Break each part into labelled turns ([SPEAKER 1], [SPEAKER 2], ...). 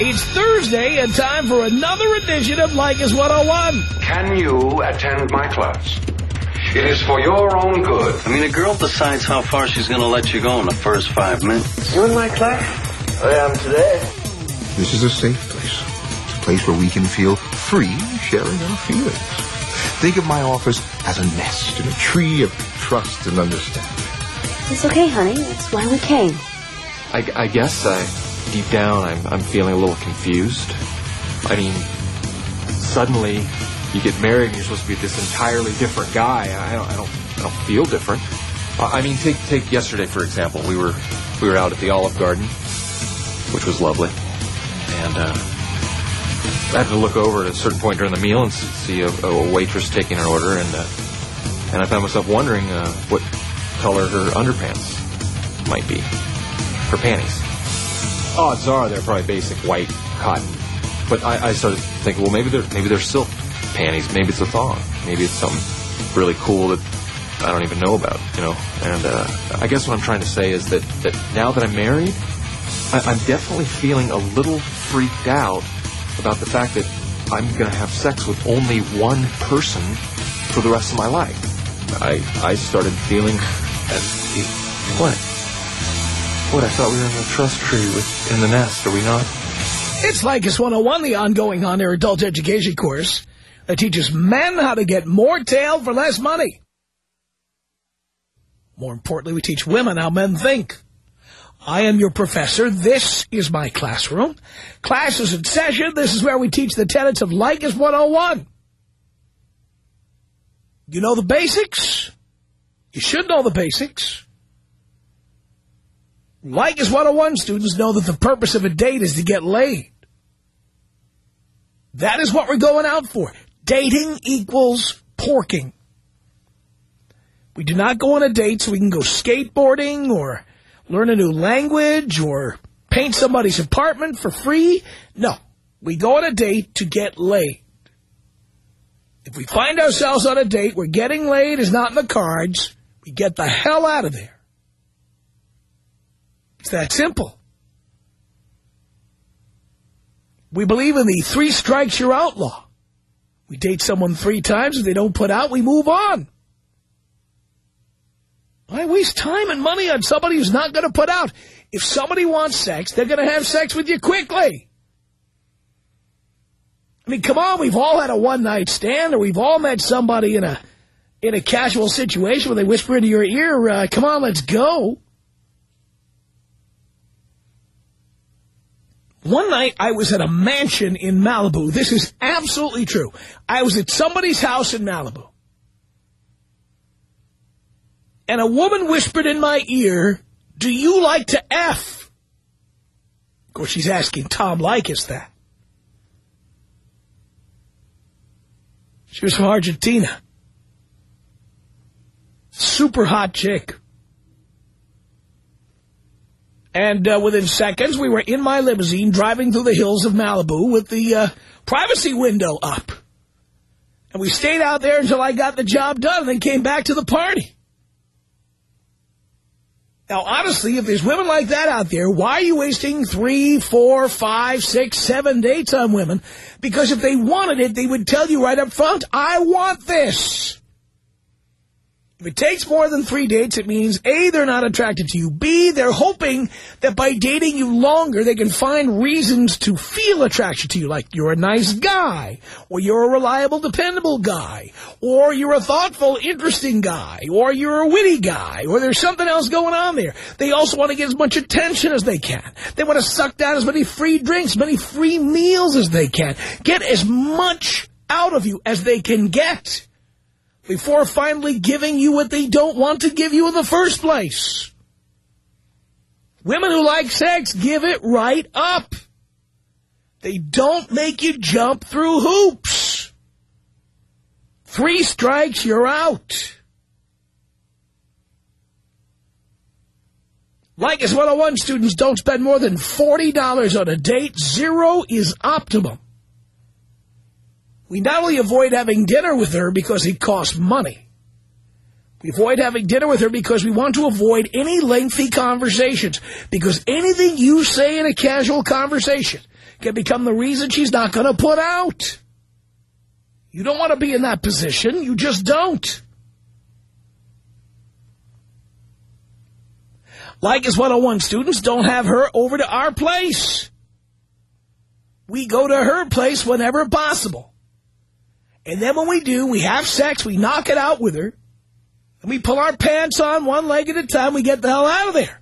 [SPEAKER 1] It's Thursday and time for another edition of Leykis 101.
[SPEAKER 2] Can you attend my class? It is for your own good.
[SPEAKER 3] I mean, a girl decides how far she's going to let you go in the first five minutes.
[SPEAKER 2] You in my class? I am today.
[SPEAKER 4] This is a safe place. It's a place where we can feel free sharing our feelings. Think of my office as a nest in a tree of trust and understanding.
[SPEAKER 5] It's okay, honey. That's why we came.
[SPEAKER 6] I, I guess I, deep down, I'm, I'm feeling a little confused. I mean, suddenly you get married and you're supposed to be this entirely different guy. I don't, I don't, I don't feel different. I mean, take take yesterday for example. We were we were out at the Olive Garden, which was lovely, and uh, I had to look over at a certain point during the meal and see a, a waitress taking an order, and uh, and I found myself wondering uh, what color her underpants might be, her panties. Odds are they're probably basic white cotton, but I, I started thinking, well, maybe they're maybe they're silk panties, maybe it's a thong, maybe it's something really cool that I don't even know about, you know. And uh, I guess what I'm trying to say is that that now that I'm married, I, I'm definitely feeling a little freaked out about the fact that I'm going to have sex with only one person for the rest of my life. I I started feeling as what? What? I thought we were in the trust tree with in the nest. Are we not?
[SPEAKER 1] It's Leykis 101, the ongoing on-air adult education course that teaches men how to get more tail for less money. More importantly, we teach women how men think. I am your professor. This is my classroom. Class is in session. This is where we teach the tenets of Leykis 101. You know the basics? You should know the basics. Leykis 101 students know that the purpose of a date is to get laid. That is what we're going out for. Dating equals porking. We do not go on a date so we can go skateboarding or learn a new language or paint somebody's apartment for free. No, we go on a date to get laid. If we find ourselves on a date where getting laid is not in the cards, we get the hell out of there. It's that simple. We believe in the three strikes you're outlaw. We date someone three times. If they don't put out, we move on. Why waste time and money on somebody who's not going to put out? If somebody wants sex, they're going to have sex with you quickly. I mean, come on, we've all had a one-night stand, or we've all met somebody in a in a casual situation where they whisper into your ear, uh, come on, let's go. One night, I was at a mansion in Malibu. This is absolutely true. I was at somebody's house in Malibu. And a woman whispered in my ear, do you like to F? Of course, she's asking Tom Leykis that. She was from Argentina. Super hot chick. And uh, within seconds, we were in my limousine driving through the hills of Malibu with the uh, privacy window up. And we stayed out there until I got the job done and then came back to the party. Now, honestly, if there's women like that out there, why are you wasting three, four, five, six, seven dates on women? Because if they wanted it, they would tell you right up front, I want this. If it takes more than three dates, it means A, they're not attracted to you. B, they're hoping that by dating you longer, they can find reasons to feel attraction to you, like you're a nice guy, or you're a reliable, dependable guy, or you're a thoughtful, interesting guy, or you're a witty guy, or there's something else going on there. They also want to get as much attention as they can. They want to suck down as many free drinks, many free meals as they can. Get as much out of you as they can get before finally giving you what they don't want to give you in the first place. Women who like sex give it right up. They don't make you jump through hoops. Three strikes, you're out. Leykis 101 students don't spend more than $40 on a date. Zero is optimum. We not only avoid having dinner with her because it costs money. We avoid having dinner with her because we want to avoid any lengthy conversations. Because anything you say in a casual conversation can become the reason she's not going to put out. You don't want to be in that position. You just don't. Leykis 101 students don't have her over to our place. We go to her place whenever possible. And then when we do, we have sex, we knock it out with her, and we pull our pants on one leg at a time, we get the hell out of there.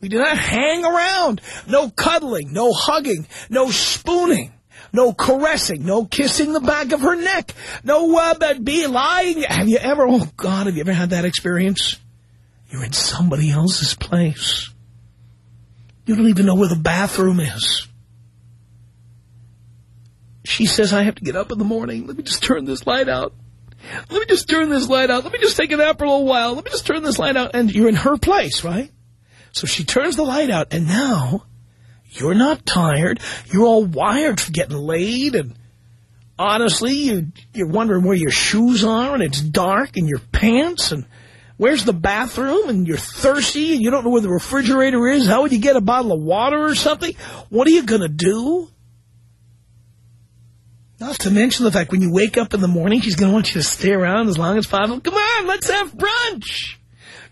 [SPEAKER 1] We do not hang around. No cuddling, no hugging, no spooning, no caressing, no kissing the back of her neck, no uh, be lying. Have you ever, oh God, have you ever had that experience? You're in somebody else's place. You don't even know where the bathroom is. She says, I have to get up in the morning. Let me just turn this light out. Let me just turn this light out. Let me just take a nap for a little while. Let me just turn this light out. And you're in her place, right? So she turns the light out. And now you're not tired. You're all wired for getting laid. And honestly, you, you're wondering where your shoes are. And it's dark. And your pants. And where's the bathroom? And you're thirsty. And you don't know where the refrigerator is. How would you get a bottle of water or something? What are you going to do? Not to mention the fact when you wake up in the morning, she's going to want you to stay around as long as possible. Come on, let's have brunch.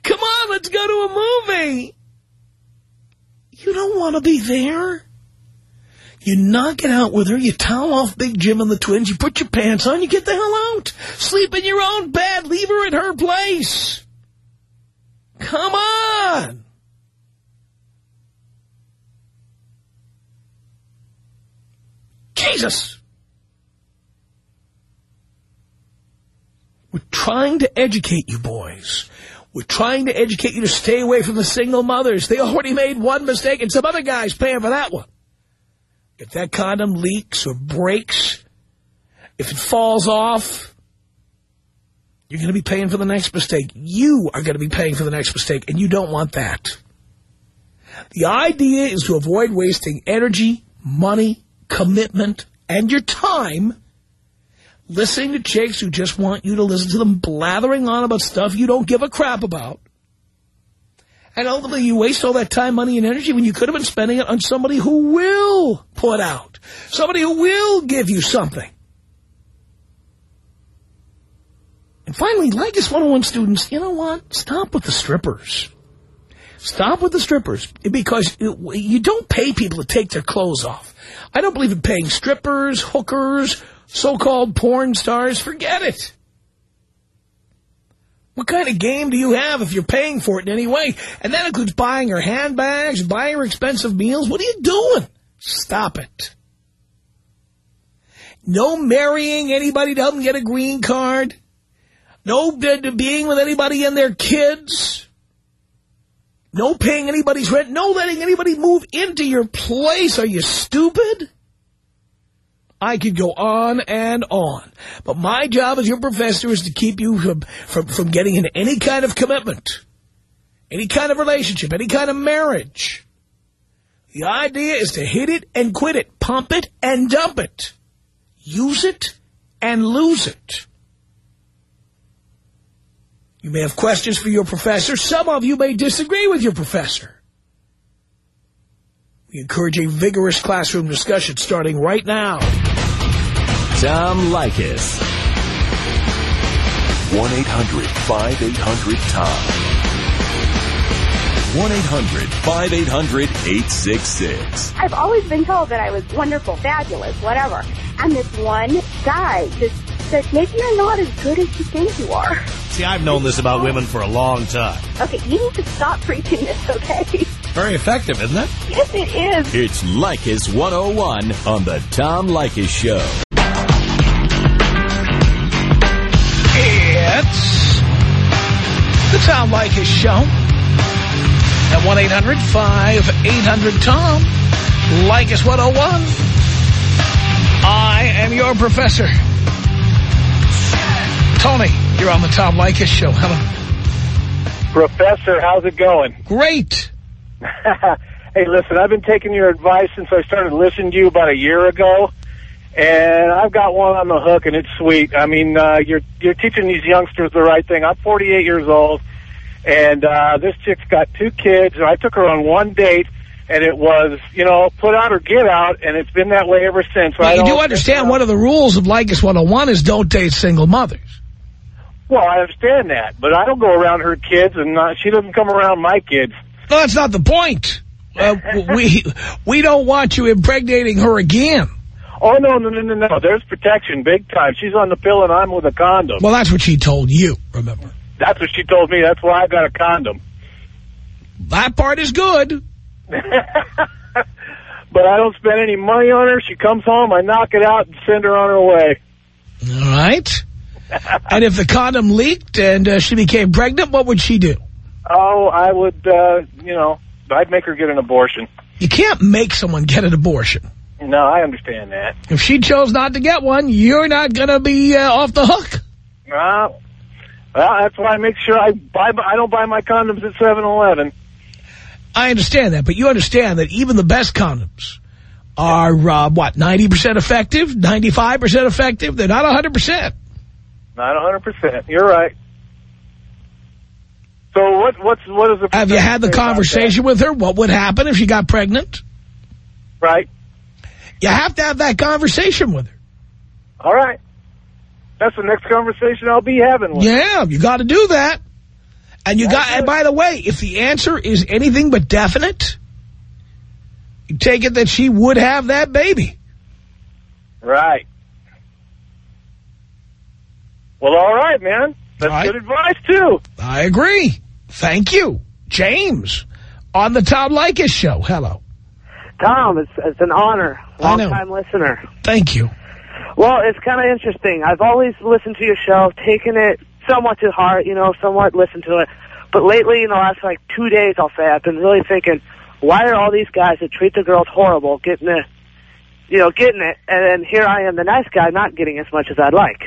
[SPEAKER 1] Come on, let's go to a movie. You don't want to be there. You knock it out with her. You towel off Big Jim and the twins. You put your pants on. You get the hell out. Sleep in your own bed. Leave her at her place. Come on. Jesus. We're trying to educate you boys. We're trying to educate you to stay away from the single mothers. They already made one mistake, and some other guy's paying for that one. If that condom leaks or breaks, if it falls off, you're going to be paying for the next mistake. You are going to be paying for the next mistake, and you don't want that. The idea is to avoid wasting energy, money, commitment, and your time listening to chicks who just want you to listen to them blathering on about stuff you don't give a crap about. And ultimately, you waste all that time, money, and energy when you could have been spending it on somebody who will put out. Somebody who will give you something. And finally, Leykis 101 students, you know what? Stop with the strippers. Stop with the strippers because you don't pay people to take their clothes off. I don't believe in paying strippers, hookers, so-called porn stars, forget it. What kind of game do you have if you're paying for it in any way? And that includes buying her handbags, buying her expensive meals. What are you doing? Stop it. No marrying anybody to help them get a green card. No being with anybody and their kids. No paying anybody's rent. No letting anybody move into your place. Are you stupid? I could go on and on. But my job as your professor is to keep you from, from, from getting into any kind of commitment, any kind of relationship, any kind of marriage. The idea is to hit it and quit it, pump it and dump it, use it and lose it. You may have questions for your professor. Some of you may disagree with your professor. We encourage a vigorous classroom discussion starting right now.
[SPEAKER 7] Tom Leykis. 1-800-5800-TOM. 1-800-5800-866.
[SPEAKER 8] I've always been told that I was wonderful, fabulous, whatever. And this one guy just said, maybe you're not as good as you think you are.
[SPEAKER 9] See, I've known this about women for a long time.
[SPEAKER 8] Okay, you need to stop preaching this, okay?
[SPEAKER 1] Very effective, isn't it?
[SPEAKER 8] yes, it is.
[SPEAKER 7] It's Leykis 101 on the Tom Leykis Show.
[SPEAKER 1] It's the Tom Leykis Show at 1-800-5800-TOM. Leykis 101. I am your professor. Tony, you're on the Tom Leykis Show. Hello.
[SPEAKER 10] Professor, how's it going?
[SPEAKER 1] Great.
[SPEAKER 10] Hey, listen, I've been taking your advice since I started listening to you about a year ago, and I've got one on the hook, and it's sweet. I mean, uh, you're you're teaching these youngsters the right thing. I'm 48 years old, and uh, this chick's got two kids. And I took her on one date, and it was, you know, put out or get out, and it's been that way ever since.
[SPEAKER 1] Now,
[SPEAKER 10] I
[SPEAKER 1] you do understand one of the rules of Leykis 101 is don't date single mothers.
[SPEAKER 10] Well, I understand that, but I don't go around her kids, and uh, she doesn't come around my kids.
[SPEAKER 1] No, that's not the point. Uh, we we don't want you impregnating her again.
[SPEAKER 10] Oh no, no, no, no, no! There's protection, big time. She's on the pill, and I'm with a condom.
[SPEAKER 1] Well, that's what she told you, remember.
[SPEAKER 10] That's what she told me. That's why I got a condom.
[SPEAKER 1] That part is good.
[SPEAKER 10] But I don't spend any money on her. She comes home, I knock it out and send her on her way.
[SPEAKER 1] All right. and if the condom leaked and uh, she became pregnant, what would she do?
[SPEAKER 10] Oh, I would, uh, you know, I'd make her get an abortion.
[SPEAKER 1] You can't make someone get an abortion.
[SPEAKER 10] No, I understand that.
[SPEAKER 1] If she chose not to get one, you're not going to be uh, off the hook.
[SPEAKER 10] Uh, well, that's why I make sure I buy. I don't buy my condoms at 7-Eleven.
[SPEAKER 1] I understand that, but you understand that even the best condoms are, uh, what, 90% effective, 95% effective? They're not 100%.
[SPEAKER 10] Not 100%. You're right. So what? What's what is the?
[SPEAKER 1] Have you had the
[SPEAKER 10] percentage say about
[SPEAKER 1] conversation with her? What would happen if she got pregnant?
[SPEAKER 10] Right.
[SPEAKER 1] You have to have that conversation with her.
[SPEAKER 10] All right. That's the next conversation I'll be having with. her.
[SPEAKER 1] Yeah, you got to do that. And you got, and by the way, if the answer is anything but definite, you take it that she would have that baby.
[SPEAKER 10] Right. Well, all right, man. That's
[SPEAKER 1] right.
[SPEAKER 10] good advice too.
[SPEAKER 1] I agree. Thank you. James, on the Tom Leykis show. Hello.
[SPEAKER 11] Tom, it's, it's an honor. Long-time listener.
[SPEAKER 1] Thank you.
[SPEAKER 11] Well, it's kind of interesting. I've always listened to your show, taken it somewhat to heart, you know, somewhat listened to it. But lately, in the last, like, two days, I'll say, I've been really thinking, why are all these guys that treat the girls horrible getting it, you know, getting it, and then here I am, the nice guy, not getting as much as I'd like?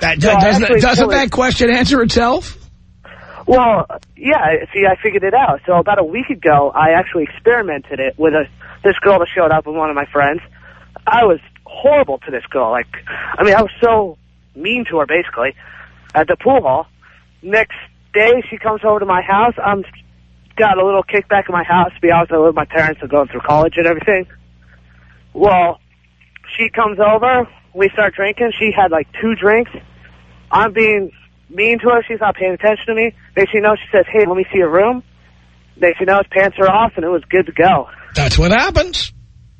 [SPEAKER 1] That,
[SPEAKER 11] No,
[SPEAKER 1] doesn't doesn't that question answer itself?
[SPEAKER 11] Well, yeah, see, I figured it out. So about a week ago, I actually experimented it with a this girl that showed up with one of my friends. I was horrible to this girl. Like, I mean, I was so mean to her, basically, at the pool hall. Next day, she comes over to my house. I'm got a little kickback in my house. To be honest, I live with my parents. are going through college and everything. Well, she comes over. We start drinking. She had like two drinks. I'm being mean to her. She's not paying attention to me. Next you know, she says, hey, let me see your room. Next you know, his pants are off, and it was good to go.
[SPEAKER 1] That's what happens.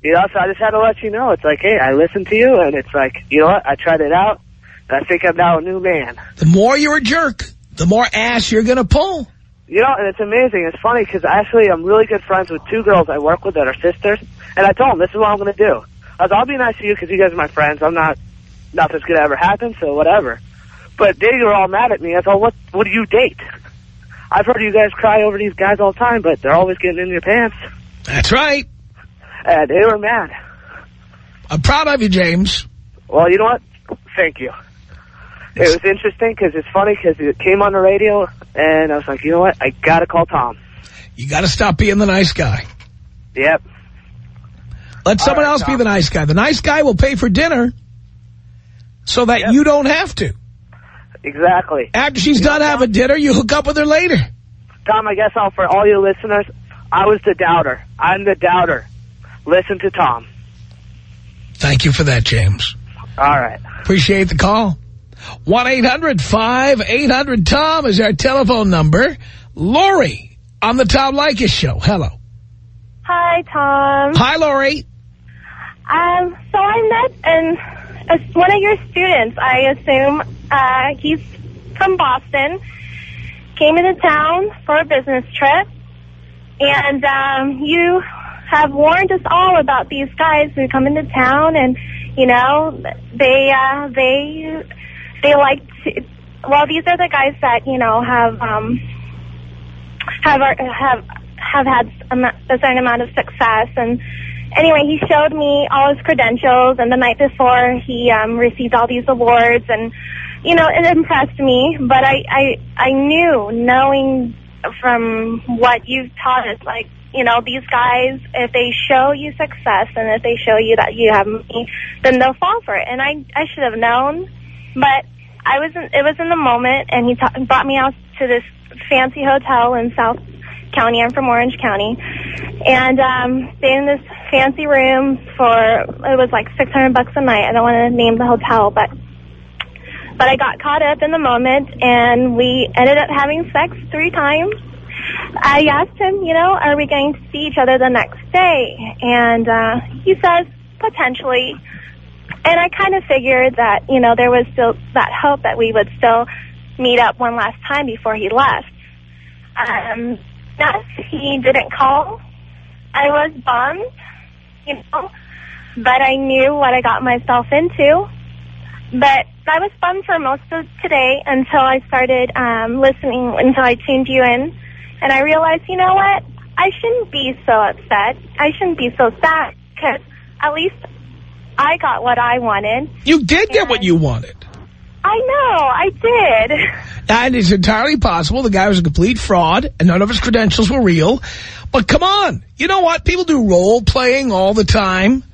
[SPEAKER 11] You know, so I just had to let you know. It's like, hey, I listened to you, and it's like, you know what? I tried it out, and I think I'm now a new man.
[SPEAKER 1] The more you're a jerk, the more ass you're going to pull.
[SPEAKER 11] You know, and it's amazing. It's funny because actually I'm really good friends with two girls I work with that are sisters, and I told them this is what I'm going to do. I was, I'll be nice to you because you guys are my friends. I'm not, nothing's going to ever happen, so whatever. But they were all mad at me. I thought, what, what do you date? I've heard you guys cry over these guys all the time, but they're always getting in your pants.
[SPEAKER 1] That's right.
[SPEAKER 11] And they were mad.
[SPEAKER 1] I'm proud of you, James.
[SPEAKER 11] Well, you know what? Thank you. It was interesting because it's funny because it came on the radio, and I was like, you know what? I got to call Tom.
[SPEAKER 1] You got to stop being the nice guy.
[SPEAKER 11] Yep.
[SPEAKER 1] Let someone
[SPEAKER 11] right,
[SPEAKER 1] else be the nice guy. The nice guy will pay for dinner so that
[SPEAKER 11] Yep.
[SPEAKER 1] you don't have to.
[SPEAKER 11] Exactly.
[SPEAKER 1] After she's done having dinner, you hook up with her later.
[SPEAKER 11] Tom, I guess I'll, for all your listeners, I was the doubter. I'm the doubter. Listen to Tom.
[SPEAKER 1] Thank you for that, James.
[SPEAKER 11] All right.
[SPEAKER 1] Appreciate the call. 1-800-5800-TOM is our telephone number. Lori on the Tom Leykis show. Hello.
[SPEAKER 12] Hi, Tom.
[SPEAKER 1] Hi, Lori.
[SPEAKER 12] Um, so I met an, uh, one of your students, I assume. Uh, he's from Boston. Came into town for a business trip. And um, you have warned us all about these guys who come into town and, you know, they, uh, they, they like to, well, these are the guys that, you know, have, um, have, have, have had a certain amount of success and, anyway, he showed me all his credentials, and the night before, he um, received all these awards, and you know, it impressed me. But I, I, I knew, knowing from what you've taught us, like you know, these guys, if they show you success and if they show you that you have money, then they'll fall for it. And I, I should have known, but I was, in, it was in the moment, and he ta brought me out to this fancy hotel in South County. I'm from Orange County. And um, stayed in this fancy room for, it was like 600 bucks a night. I don't want to name the hotel, but but I got caught up in the moment, and we ended up having sex three times. I asked him, you know, are we going to see each other the next day? And uh, he says, potentially. And I kind of figured that, you know, there was still that hope that we would still meet up one last time before he left. Um, yes, he didn't call. I was bummed, you know, but I knew what I got myself into. But I was bummed for most of today until I started um, listening, until I tuned you in. And I realized, you know what? I shouldn't be so upset. I shouldn't be so sad because at least I got what I wanted.
[SPEAKER 1] You did get what you wanted.
[SPEAKER 12] I know, I did.
[SPEAKER 1] And it's entirely possible the guy was a complete fraud and none of his credentials were real. But come on, you know what? People do role-playing all the time.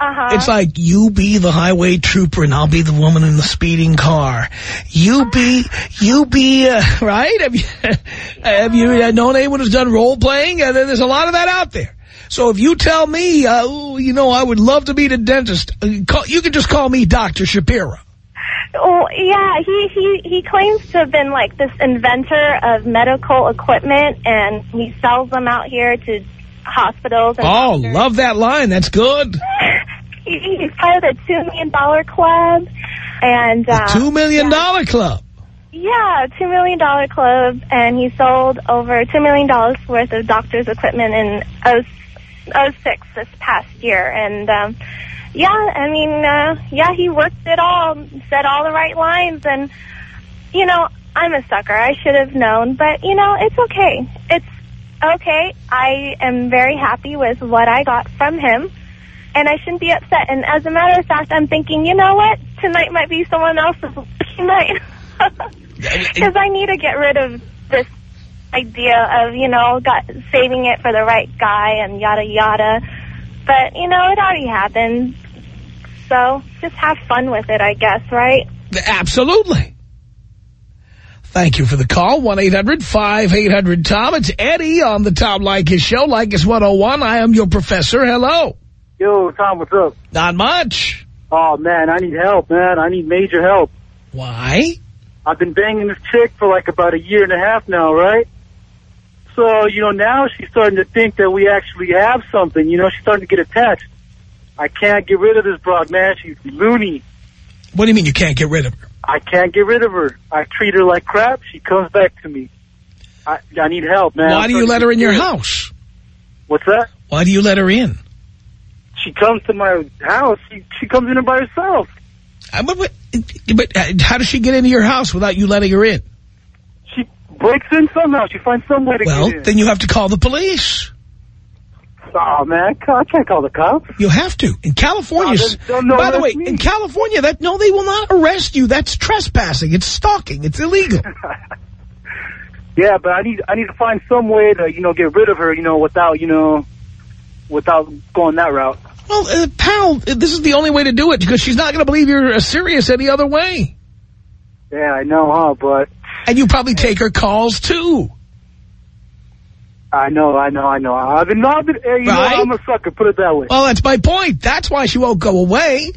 [SPEAKER 12] Uh-huh.
[SPEAKER 1] It's like, you be the highway trooper and I'll be the woman in the speeding car. You be, you be, uh, right? Have you, have you uh, known anyone who's done role-playing? Uh, there's a lot of that out there. So if you tell me, uh, you know, I would love to be the dentist, uh, call, you can just call me Dr. Shapiro.
[SPEAKER 12] Oh, yeah, he, he, he claims to have been like this inventor of medical equipment and he sells them out here to hospitals. And
[SPEAKER 1] Oh,
[SPEAKER 12] doctors.
[SPEAKER 1] love that line. That's good.
[SPEAKER 12] He, he's part of the $2 million club. And, uh,
[SPEAKER 1] Two million dollar club.
[SPEAKER 12] Yeah, $2 million club, and he sold over $2 million worth of doctor's equipment in 06 this past year. And, um, yeah, I mean, uh, yeah, he worked it all, said all the right lines, and, you know, I'm a sucker. I should have known, but, you know, it's okay. It's okay. I am very happy with what I got from him, and I shouldn't be upset. And as a matter of fact, I'm thinking, you know what? Tonight might be someone else's night. Because I need to get rid of this idea of, you know, got, saving it for the right guy and yada yada. But, you know, it already happened. So just have fun with it, I guess, right?
[SPEAKER 1] Absolutely. Thank you for the call. 1-800-5800-TOM. It's Eddie on the Tom Leykis Show. Leykis 101. I am your professor. Hello.
[SPEAKER 13] Yo, Tom, what's up?
[SPEAKER 1] Not much.
[SPEAKER 13] Oh, man, I need help, man. I need major help.
[SPEAKER 1] Why?
[SPEAKER 13] I've been banging this chick for like about a year and a half now, right? So, you know, now she's starting to think that we actually have something. You know, she's starting to get attached. I can't get rid of this broad, man. She's loony.
[SPEAKER 1] What do you mean you can't get rid of her?
[SPEAKER 13] I can't get rid of her. I treat her like crap. She comes back to me. I, I need help, man.
[SPEAKER 1] Why do you let her in your house?
[SPEAKER 13] What's that?
[SPEAKER 1] Why do you let her in?
[SPEAKER 13] She comes to my house. She, she comes in by herself.
[SPEAKER 1] Uh, But, but, but uh, how does she get into your house without you letting her in?
[SPEAKER 13] She breaks in somehow. She finds some way to
[SPEAKER 1] Well,
[SPEAKER 13] get in.
[SPEAKER 1] Well, then you have to call the police.
[SPEAKER 13] Oh, man. I can't call the cops.
[SPEAKER 1] You have to. In California,
[SPEAKER 13] Oh, don't
[SPEAKER 1] by the way,
[SPEAKER 13] me.
[SPEAKER 1] in California, that no, they will not arrest you. That's trespassing. It's stalking. It's illegal.
[SPEAKER 13] Yeah, but I need I need to find some way to you know get rid of her you know without you know without going that route.
[SPEAKER 1] well, uh, pal, this is the only way to do it because she's not going to believe you're uh, serious any other way.
[SPEAKER 13] Yeah, I know, huh? But
[SPEAKER 1] And you probably take her calls, too.
[SPEAKER 13] I know, I know, I know. I've been, I've been you
[SPEAKER 1] Right?
[SPEAKER 13] know, I'm a sucker. Put it that way.
[SPEAKER 1] Well, that's my point. That's why she won't go away.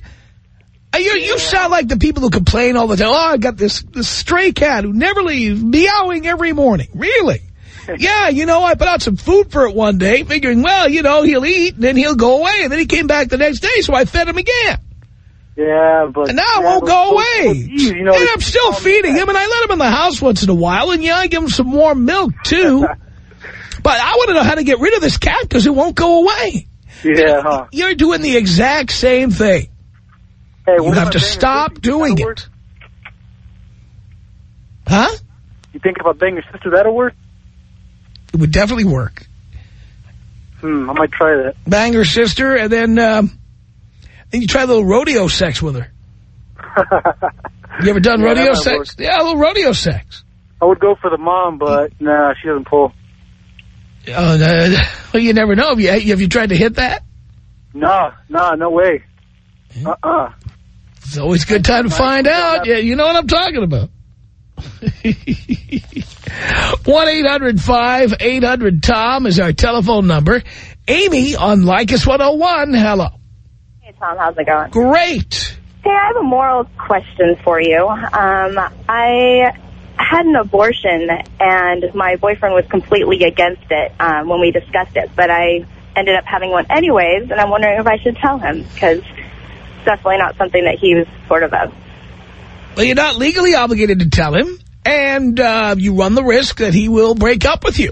[SPEAKER 1] Uh, You, you sound like the people who complain all the time. Oh, I got this, this stray cat who never leaves, meowing every morning. Really? yeah, you know, I put out some food for it one day, figuring, well, you know, he'll eat, and then he'll go away. And then he came back the next day, so I fed him again.
[SPEAKER 13] Yeah, but
[SPEAKER 1] And now it won't go away.
[SPEAKER 13] you know,
[SPEAKER 1] and I'm still feeding him, and I let him in the house once in a while, and yeah, I give him some warm milk, too. but I want to know how to get rid of this cat because it won't go away.
[SPEAKER 13] Yeah, huh?
[SPEAKER 1] You're doing the exact same thing.
[SPEAKER 13] Hey,
[SPEAKER 1] You have to stop doing it.
[SPEAKER 13] work?
[SPEAKER 1] Huh?
[SPEAKER 13] You think about banging your sister, that'll work?
[SPEAKER 1] It would definitely work.
[SPEAKER 13] Hmm, I might try that.
[SPEAKER 1] Bang her sister, and then, um, then you try a little rodeo sex with her. You ever done
[SPEAKER 13] Yeah,
[SPEAKER 1] rodeo sex?
[SPEAKER 13] work.
[SPEAKER 1] Yeah, a little rodeo sex.
[SPEAKER 13] I would go for the mom, but nah, she doesn't pull.
[SPEAKER 1] Oh, no, well, you never know. Have you, have you tried to hit that?
[SPEAKER 13] No, no, no way. Uh-uh.
[SPEAKER 1] It's always a good time to find out. Yeah, you know what I'm talking about. 1-800-5800-TOM is our telephone number. Amy on Leykis 101. Hello.
[SPEAKER 14] Hey, Tom, how's it going?
[SPEAKER 1] Great.
[SPEAKER 14] Hey, I have a moral question for you. Um, I had an abortion, and my boyfriend was completely against it um, when we discussed it, but I ended up having one anyways, and I'm wondering if I should tell him, because it's definitely not something that he was sort of.
[SPEAKER 1] Well, you're not legally obligated to tell him, and uh, you run the risk that he will break up with you.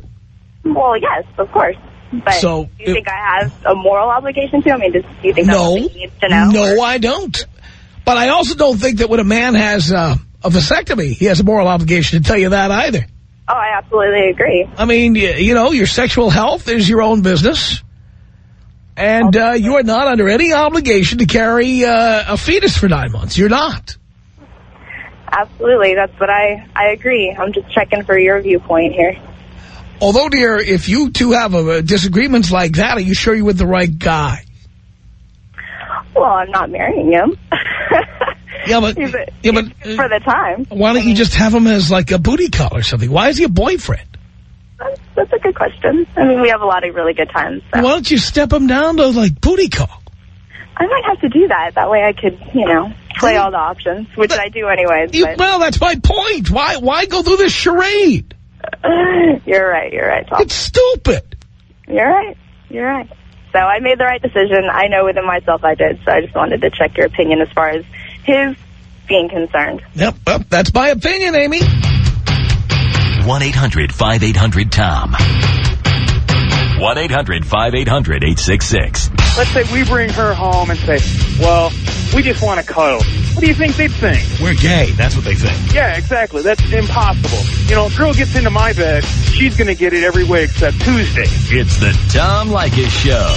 [SPEAKER 14] Well, yes, of course. But
[SPEAKER 1] So,
[SPEAKER 14] do you think I have a moral obligation to? I mean, do you think that's
[SPEAKER 1] No.
[SPEAKER 14] he needs to know?
[SPEAKER 1] No, I don't. But I also don't think that when a man has uh, a vasectomy, he has a moral obligation to tell you that either.
[SPEAKER 14] Oh, I absolutely agree.
[SPEAKER 1] I mean, y- you know, your sexual health is your own business. And uh, you are not under any obligation to carry uh, a fetus for nine months. You're not.
[SPEAKER 14] Absolutely, that's what I, I agree. I'm just checking for your viewpoint here.
[SPEAKER 1] Although, dear, if you two have uh, disagreements like that, are you sure you're with the right guy?
[SPEAKER 14] Well, I'm not marrying him.
[SPEAKER 1] Yeah, but,
[SPEAKER 14] He's a-
[SPEAKER 1] yeah, but uh,
[SPEAKER 14] for the time.
[SPEAKER 1] why don't you just have him as like a booty call or something? Why is he a boyfriend?
[SPEAKER 14] That's, that's a good question. I mean, we have a lot of really good times. So.
[SPEAKER 1] Why don't you step him down to like booty call?
[SPEAKER 14] I might have to do that. That way I could, you know, play all the options, which I do anyways.
[SPEAKER 1] You, well, that's my point. Why why go through this charade?
[SPEAKER 14] you're right. You're right, Tom.
[SPEAKER 1] It's stupid.
[SPEAKER 14] You're right. You're right. So I made the right decision. I know within myself I did. So I just wanted to check your opinion as far as his being concerned.
[SPEAKER 1] Yep, well, that's my opinion, Amy.
[SPEAKER 7] 1-800-5800-TOM. 1-800-5800-866.
[SPEAKER 15] Let's say we bring her home and say, well, we just want to cuddle. What do you think they'd think?
[SPEAKER 16] We're gay. That's what they think.
[SPEAKER 15] Yeah, exactly. That's impossible. You know, if a girl gets into my bed, she's going to get it every way except Tuesday.
[SPEAKER 7] It's the Tom Leykis Show.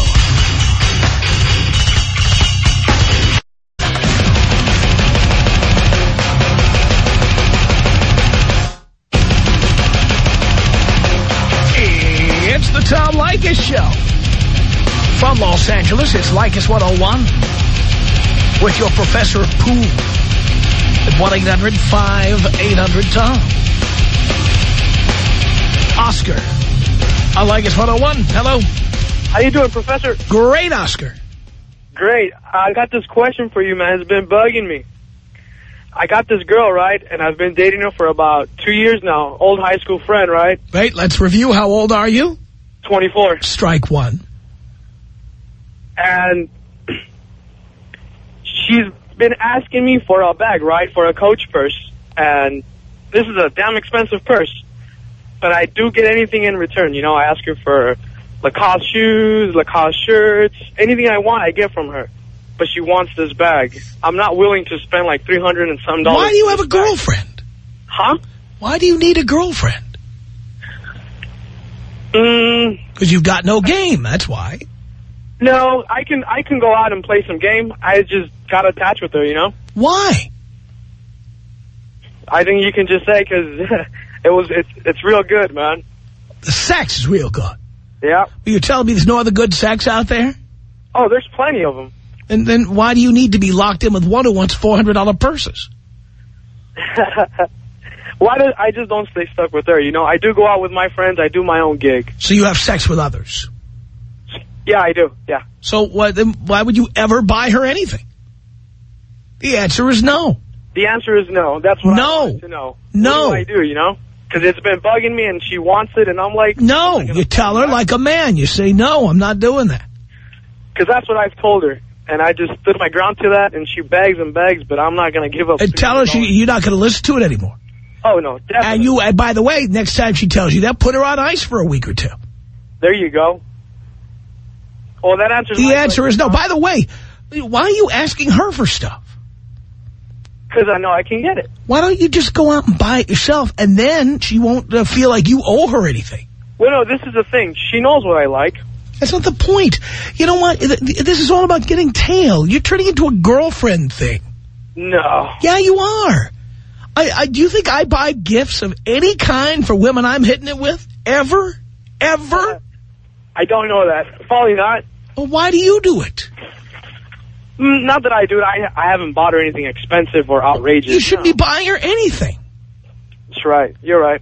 [SPEAKER 1] The Tom Leykis Show. From Los Angeles, it's Leykis 101 with your Professor of Pool at 1-800-5800-TOM. Oscar on Leykis 101. Hello.
[SPEAKER 11] How you doing, Professor?
[SPEAKER 1] Great, Oscar.
[SPEAKER 11] Great. I got this question for you, man. It's been bugging me. I got this girl, right, and I've been dating her for about two years now. Old high school friend, right?
[SPEAKER 1] Wait, let's review. How old are you?
[SPEAKER 11] 24.
[SPEAKER 1] Strike one.
[SPEAKER 11] And she's been asking me for a bag, right, for a Coach purse. And this is a damn expensive purse. But I do get anything in return. You know, I ask her for Lacoste shoes, Lacoste shirts, anything I want, I get from her. But she wants this bag. I'm not willing to spend like 300 and some dollars.
[SPEAKER 1] Why do you have a
[SPEAKER 11] bag.
[SPEAKER 1] girlfriend?
[SPEAKER 11] Huh?
[SPEAKER 1] Why do you need a girlfriend?
[SPEAKER 11] Mm,
[SPEAKER 1] Because you've got no game, that's why.
[SPEAKER 11] no, I can I can go out and play some game. I just got attached with her, you know.
[SPEAKER 1] Why?
[SPEAKER 11] I think you can just say because it was it's it's real good, man.
[SPEAKER 1] The sex is real good.
[SPEAKER 11] Yeah.
[SPEAKER 1] You're telling me there's no other good sex out there?
[SPEAKER 11] Oh, there's plenty of them.
[SPEAKER 1] And then why do you need to be locked in with one who wants $400 purses?
[SPEAKER 11] Why do I just don't stay stuck with her? You know, I do go out with my friends. I do my own gig.
[SPEAKER 1] So you have sex with others.
[SPEAKER 11] Yeah, I do. Yeah.
[SPEAKER 1] So what, then why would you ever buy her anything? The answer is no.
[SPEAKER 11] The answer is no. That's what
[SPEAKER 1] No.
[SPEAKER 11] I know.
[SPEAKER 1] No.
[SPEAKER 11] What do I do, you know? Because it's been bugging me and she wants it and I'm like...
[SPEAKER 1] No, you tell her like a man. You say, no, I'm not doing that.
[SPEAKER 11] Because that's what I've told her. And I just stood my ground to that and she begs and begs, but I'm not going to give up.
[SPEAKER 1] And tell her she, you're not going to listen to it anymore.
[SPEAKER 11] Oh, no, definitely.
[SPEAKER 1] And you, and by the way, next time she tells you that, put her on ice for a week or two.
[SPEAKER 11] There you go. Well, that answers
[SPEAKER 1] The answer is no. By the way, why are you asking her for stuff?
[SPEAKER 11] Because I know I can get it.
[SPEAKER 1] Why don't you just go out and buy it yourself, and then she won't uh, feel like you owe her anything?
[SPEAKER 11] Well, no, this is the thing. She knows what I like.
[SPEAKER 1] That's not the point. You know what? Th- th- This is all about getting tail. You're turning into a girlfriend thing.
[SPEAKER 11] No.
[SPEAKER 1] Yeah, you are. I, I do you think I buy gifts of any kind for women I'm hitting it with? Ever? Ever?
[SPEAKER 11] I don't know that. Probably not.
[SPEAKER 1] Well, why do you do it?
[SPEAKER 11] Mm, Not that I do it. I, I haven't bought her anything expensive or outrageous.
[SPEAKER 1] You shouldn't be buying her anything.
[SPEAKER 11] That's right. You're right.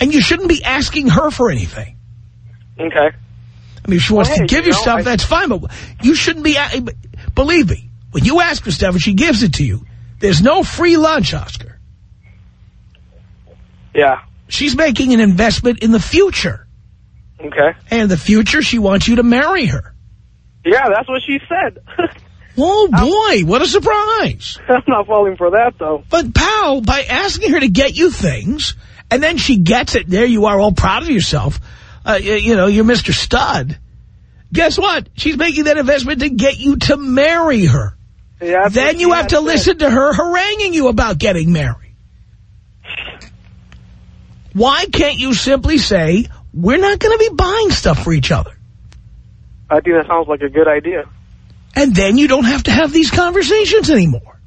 [SPEAKER 1] And you shouldn't be asking her for anything.
[SPEAKER 11] Okay.
[SPEAKER 1] I mean, if she wants
[SPEAKER 11] Well,
[SPEAKER 1] to
[SPEAKER 11] hey,
[SPEAKER 1] give
[SPEAKER 11] you know,
[SPEAKER 1] stuff,
[SPEAKER 11] I-
[SPEAKER 1] that's fine. But you shouldn't be... Believe me, when you ask for stuff and she gives it to you, there's no free lunch, Oscar.
[SPEAKER 11] Yeah.
[SPEAKER 1] She's making an investment in the future.
[SPEAKER 11] Okay.
[SPEAKER 1] And the future, she wants you to marry her.
[SPEAKER 11] Yeah, that's what she said.
[SPEAKER 1] Oh, boy, what a surprise.
[SPEAKER 11] I'm not falling for that, though.
[SPEAKER 1] But, pal, by asking her to get you things, and then she gets it, there you are all proud of yourself, uh, you, you know, you're Mr. Stud. Guess what? She's making that investment to get you to marry her.
[SPEAKER 11] Yeah,
[SPEAKER 1] then you have to listen to her haranguing you about getting married. Why can't you simply say, we're not going to be buying stuff for each other?
[SPEAKER 11] I think that sounds like a good idea.
[SPEAKER 1] And then you don't have to have these conversations anymore.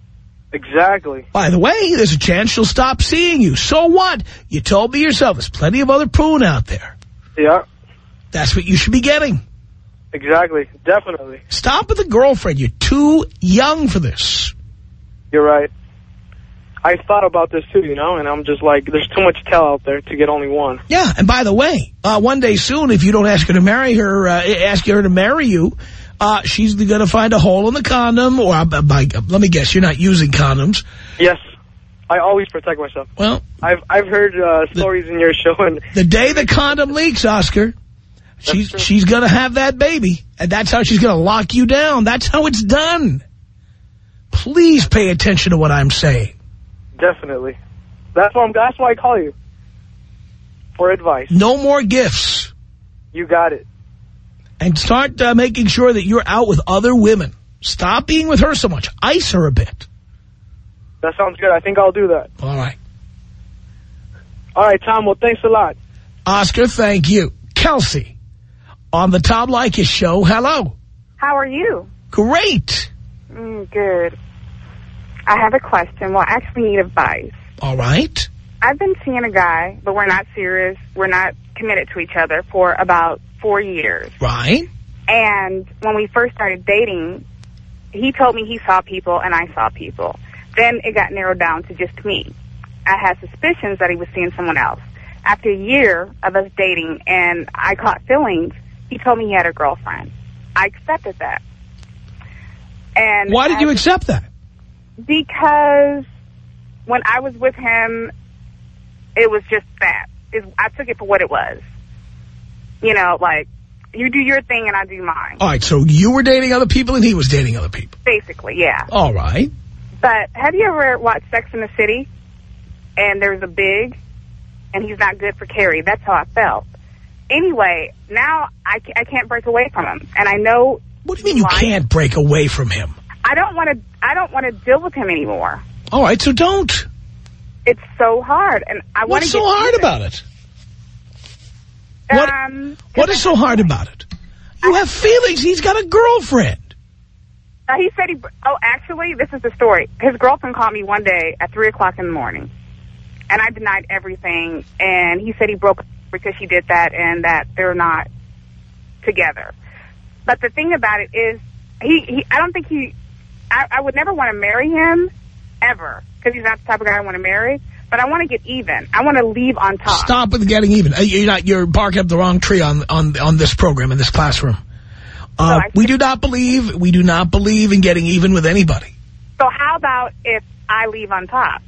[SPEAKER 11] Exactly.
[SPEAKER 1] By the way, there's a chance she'll stop seeing you. So what? You told me yourself there's plenty of other poon out there.
[SPEAKER 11] Yeah,
[SPEAKER 1] That's what you should be getting.
[SPEAKER 11] Exactly. Definitely.
[SPEAKER 1] Stop with the girlfriend. You're too young for this.
[SPEAKER 11] You're right. I thought about this, too, you know, and I'm just like, there's too much tell out there to get only one.
[SPEAKER 1] Yeah, and by the way, uh, one day soon, if you don't ask her to marry her, uh, ask her to marry you, uh, she's going to find a hole in the condom, or uh, by, let me guess, you're not using condoms.
[SPEAKER 11] Yes. I always protect myself.
[SPEAKER 1] Well,
[SPEAKER 11] I've I've heard uh, stories in your show, and
[SPEAKER 1] the day the condom leaks, Oscar, she's she's going to have that baby, and that's how she's going to lock you down. That's how it's done. Please pay attention to what I'm saying.
[SPEAKER 11] definitely. That's why I'm. That's why I call you for advice.
[SPEAKER 1] No more gifts.
[SPEAKER 11] You got it.
[SPEAKER 1] And start uh, making sure that you're out with other women. Stop being with her so much. Ice her a bit.
[SPEAKER 11] That sounds good. I think I'll do that.
[SPEAKER 1] All right.
[SPEAKER 11] All right, Tom. Well, thanks a lot.
[SPEAKER 1] Oscar, thank you. Kelsey, on the Tom Leykis show, hello.
[SPEAKER 17] How are you?
[SPEAKER 1] Great.
[SPEAKER 17] Mm, good. I have a question. Well, I actually need advice.
[SPEAKER 1] All right.
[SPEAKER 17] I've been seeing a guy, but we're not serious. We're not committed to each other for about four years.
[SPEAKER 1] Right.
[SPEAKER 17] And when we first started dating, he told me he saw people and I saw people. Then it got narrowed down to just me. I had suspicions that he was seeing someone else. After a year of us dating and I caught feelings, he told me he had a girlfriend. I accepted that. And
[SPEAKER 1] Why did you accept that?
[SPEAKER 17] because when I was with him, it was just that. It, I took it for what it was. You know, like, you do your thing and I do mine.
[SPEAKER 1] All right, so you were dating other people and he was dating other people.
[SPEAKER 17] Basically, yeah.
[SPEAKER 1] All right.
[SPEAKER 17] But have you ever watched Sex in the City? And there's a big, and he's not good for Carrie. That's how I felt. Anyway, now I, ca- I can't break away from him. And I know...
[SPEAKER 1] What do you mean you can't break away from him?
[SPEAKER 17] I don't want to. I don't want to deal with him anymore.
[SPEAKER 1] All right, so don't.
[SPEAKER 17] It's so hard, and I want to
[SPEAKER 1] What's so hard about it? What,
[SPEAKER 17] Um,
[SPEAKER 1] what is so hard about it? You have feelings. He's got a girlfriend.
[SPEAKER 17] Uh, he said he. Oh, actually, this is the story. His girlfriend called me one day at three o'clock in the morning, and I denied everything. And he said he broke because she did that, and that they're not together. But the thing about it is, he. he I don't think he. I, I would never want to marry him, ever, because he's not the type of guy I want to marry. But I want to get even. I want to leave on top.
[SPEAKER 1] Stop with getting even. Uh, You're not. You're barking up the wrong tree on on on this program in this classroom. Uh, we do not believe, we do not believe in getting even with anybody.
[SPEAKER 17] So how about if I leave on top?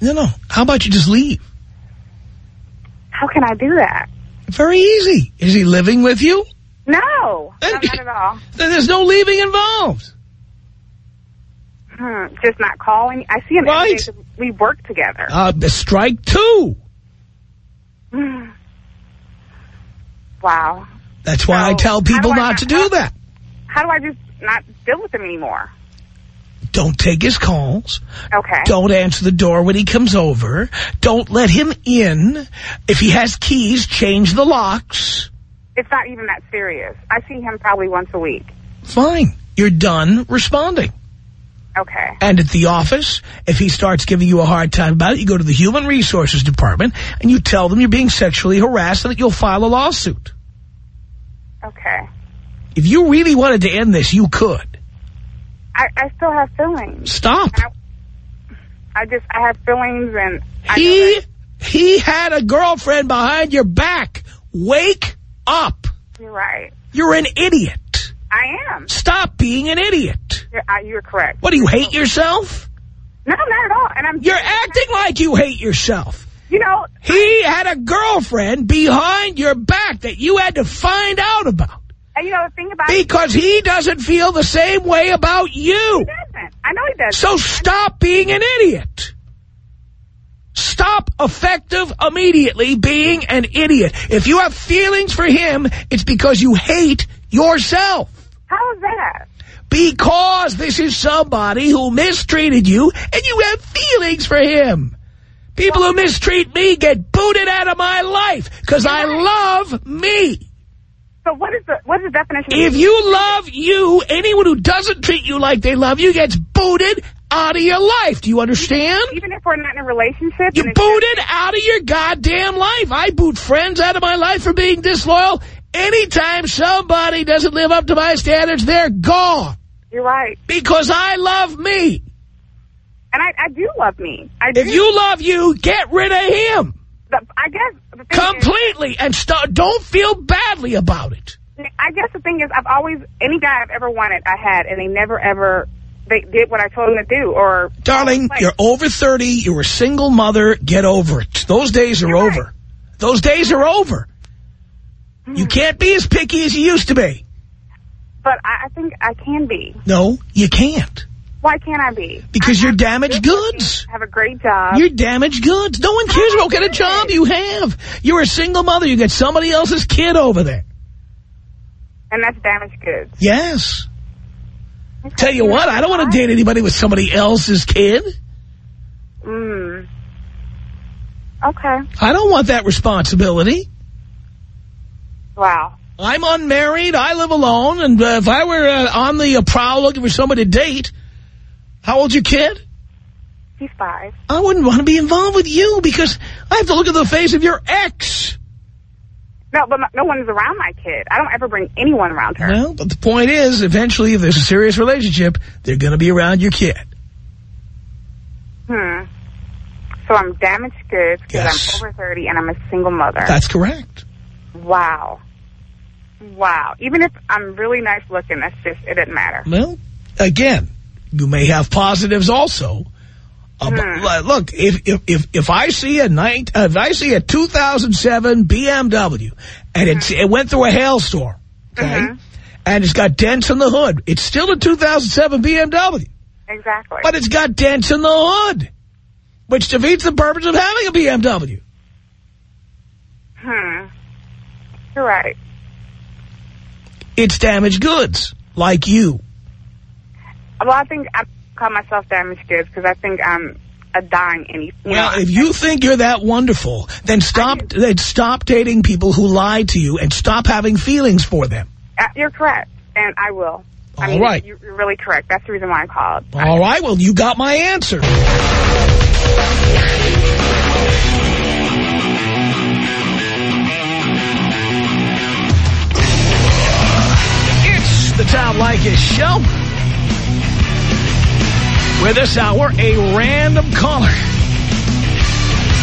[SPEAKER 1] No, no. How about you just leave?
[SPEAKER 17] How can I do that?
[SPEAKER 1] Very easy. Is he living with you?
[SPEAKER 17] No, no not at all.
[SPEAKER 1] Then there's no leaving involved.
[SPEAKER 17] Hmm, just not calling. I see him every day 'cause we work together.
[SPEAKER 1] Uh, strike two.
[SPEAKER 17] wow.
[SPEAKER 1] That's why I tell people
[SPEAKER 17] do I
[SPEAKER 1] not to do that.
[SPEAKER 17] How do I just not deal with him anymore?
[SPEAKER 1] Don't take his calls.
[SPEAKER 17] Okay.
[SPEAKER 1] Don't answer the door when he comes over. Don't let him in. If he has keys, change the locks.
[SPEAKER 17] It's not even that serious. I see him probably once a week.
[SPEAKER 1] Fine. You're done responding.
[SPEAKER 17] Okay.
[SPEAKER 1] And at the office, if he starts giving you a hard time about it, you go to the Human Resources Department and you tell them you're being sexually harassed and that you'll file a lawsuit.
[SPEAKER 17] Okay.
[SPEAKER 1] If you really wanted to end this, you could.
[SPEAKER 17] I, I still have feelings.
[SPEAKER 1] Stop.
[SPEAKER 17] I, I just, I have feelings and
[SPEAKER 1] He, he had a girlfriend behind your back. Wake up.
[SPEAKER 17] you're right.
[SPEAKER 1] You're an idiot.
[SPEAKER 17] I am.
[SPEAKER 1] Stop being an idiot.
[SPEAKER 17] You're, I, you're correct.
[SPEAKER 1] What, do you hate yourself?
[SPEAKER 17] No, not at all. And I'm.
[SPEAKER 1] You're acting like you hate yourself.
[SPEAKER 17] You know.
[SPEAKER 1] He had a girlfriend behind your back that you had to find out about.
[SPEAKER 17] And you know the thing about
[SPEAKER 1] Because he doesn't feel the same way about you.
[SPEAKER 17] He doesn't. I know he doesn't.
[SPEAKER 1] So stop being an idiot. Stop effective immediately being an idiot. If you have feelings for him, it's because you hate yourself.
[SPEAKER 17] How is that?
[SPEAKER 1] Because this is somebody who mistreated you and you have feelings for him. People who mistreat me get booted out of my life because I love me.
[SPEAKER 17] So what is the what is the definition?
[SPEAKER 1] If you love you, anyone who doesn't treat you like they love you gets booted out of your life. Do you understand?
[SPEAKER 17] even if we're not in a relationship,
[SPEAKER 1] You
[SPEAKER 17] and it's-
[SPEAKER 1] booted out of your goddamn life. I boot friends out of my life for being disloyal. Anytime somebody doesn't live up to my standards, they're gone.
[SPEAKER 17] You're right.
[SPEAKER 1] Because I love me.
[SPEAKER 17] And I, I do love me. I do.
[SPEAKER 1] If you love you, get rid of him.
[SPEAKER 17] I guess the thing
[SPEAKER 1] Completely. And st don't feel badly about it.
[SPEAKER 17] I guess the thing is, I've always any guy I've ever wanted, I had, and they never ever they did what I told them to do. Or
[SPEAKER 1] Darling, you're over 30. You're a single mother. Get over it. Those days are over. Those days are over. Hmm. You can't be as picky as you used to be.
[SPEAKER 17] but I, I think I can be.
[SPEAKER 1] No, you can't.
[SPEAKER 17] Why can't I be?
[SPEAKER 1] Because you're damaged goods.
[SPEAKER 17] Have a great job.
[SPEAKER 1] You're damaged goods. No one cares about what kind of job you have. You're a single mother. You got somebody else's kid over there.
[SPEAKER 17] and that's damaged goods.
[SPEAKER 1] Yes. Tell you what, I don't want to date anybody with somebody else's kid.
[SPEAKER 17] Mm. Okay.
[SPEAKER 1] I don't want that responsibility.
[SPEAKER 17] Wow.
[SPEAKER 1] I'm unmarried. I live alone. And uh, if I were uh, on the uh, prowl looking for somebody to date, how old's your kid?
[SPEAKER 17] He's five.
[SPEAKER 1] I wouldn't want to be involved with you because I have to look at the face of your ex.
[SPEAKER 17] No, but no one is around my kid. I don't ever bring anyone around her.
[SPEAKER 1] Well, but the point is, eventually, if there's a serious relationship, they're going to be around your kid.
[SPEAKER 17] Hmm. So I'm damaged goods because
[SPEAKER 1] Yes.
[SPEAKER 17] I'm over 30 and I'm a single mother.
[SPEAKER 1] That's correct.
[SPEAKER 17] Wow. Wow. Even if I'm really nice looking, that's just, it doesn't matter.
[SPEAKER 1] Well, again, you may have positives also. Uh,
[SPEAKER 17] Hmm.
[SPEAKER 1] look, if, if if if I see a night, uh, if I see a 2007 BMW and it's, it went through a hailstorm, okay,
[SPEAKER 17] Mm-hmm.
[SPEAKER 1] and it's got dents in the hood, it's still a 2007 BMW,
[SPEAKER 17] Exactly.
[SPEAKER 1] but it's got dents in the hood, which defeats the purpose of having a BMW.
[SPEAKER 17] Hmm. You're right.
[SPEAKER 1] It's damaged goods, like you.
[SPEAKER 17] Well, I think I call myself damaged goods because I think I'm a dying any.
[SPEAKER 1] Well,
[SPEAKER 17] know,
[SPEAKER 1] if you think you're that wonderful, then stop. Then stop dating people who lie to you, and stop having feelings for them.
[SPEAKER 17] uh, you're correct, and I will. I
[SPEAKER 1] All
[SPEAKER 17] mean,
[SPEAKER 1] right.
[SPEAKER 17] You're really correct. That's the reason why I called.
[SPEAKER 1] All right. Well, you got my answer. It's the Tom Leykis Show. Where this hour, a random caller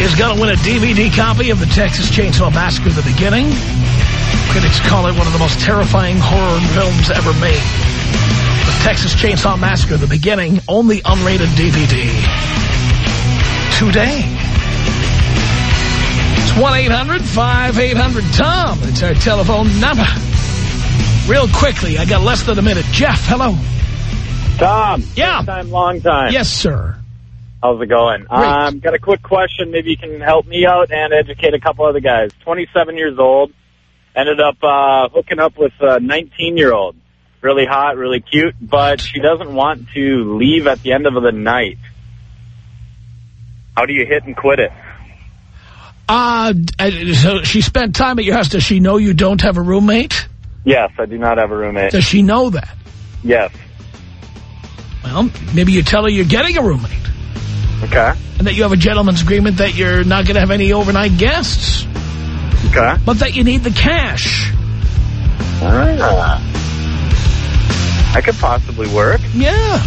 [SPEAKER 1] is going to win a DVD copy of the Texas Chainsaw Massacre: The Beginning. Critics call it one of the most terrifying horror films ever made. The Texas Chainsaw Massacre, the beginning, only unrated DVD. Today. It's 1-800-5800-TOM. It's our telephone number. Real quickly, I got less than a minute. Jeff, hello.
[SPEAKER 18] Tom.
[SPEAKER 1] Yeah.
[SPEAKER 18] First time, long time.
[SPEAKER 1] Yes, sir.
[SPEAKER 18] How's it going? Um, got a quick question. Maybe you can help me out and educate a couple other guys. 27 years old. Ended up uh, hooking up with a 19-year-old. Really hot, really cute, but she doesn't want to leave at the end of the night. How do you hit and quit it?
[SPEAKER 1] Uh, so she spent time at your house. Does she know you don't have a roommate?
[SPEAKER 18] Yes, I do not have a roommate.
[SPEAKER 1] Does she know that?
[SPEAKER 18] Yes.
[SPEAKER 1] Well, maybe you tell her you're getting a roommate.
[SPEAKER 18] Okay.
[SPEAKER 1] And that you have a gentleman's agreement that you're not going to have any overnight guests.
[SPEAKER 18] Okay.
[SPEAKER 1] But that you need the cash.
[SPEAKER 18] Ah. I could possibly work.
[SPEAKER 1] Yeah.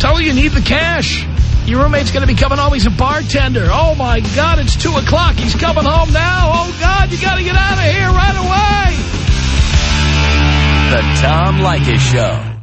[SPEAKER 1] Tell her you need the cash. Your roommate's going to be coming home. He's a bartender. Oh, my God, it's 2 o'clock. He's coming home now. Oh, God, you got to get out of here right away.
[SPEAKER 7] The Tom Leykis Show.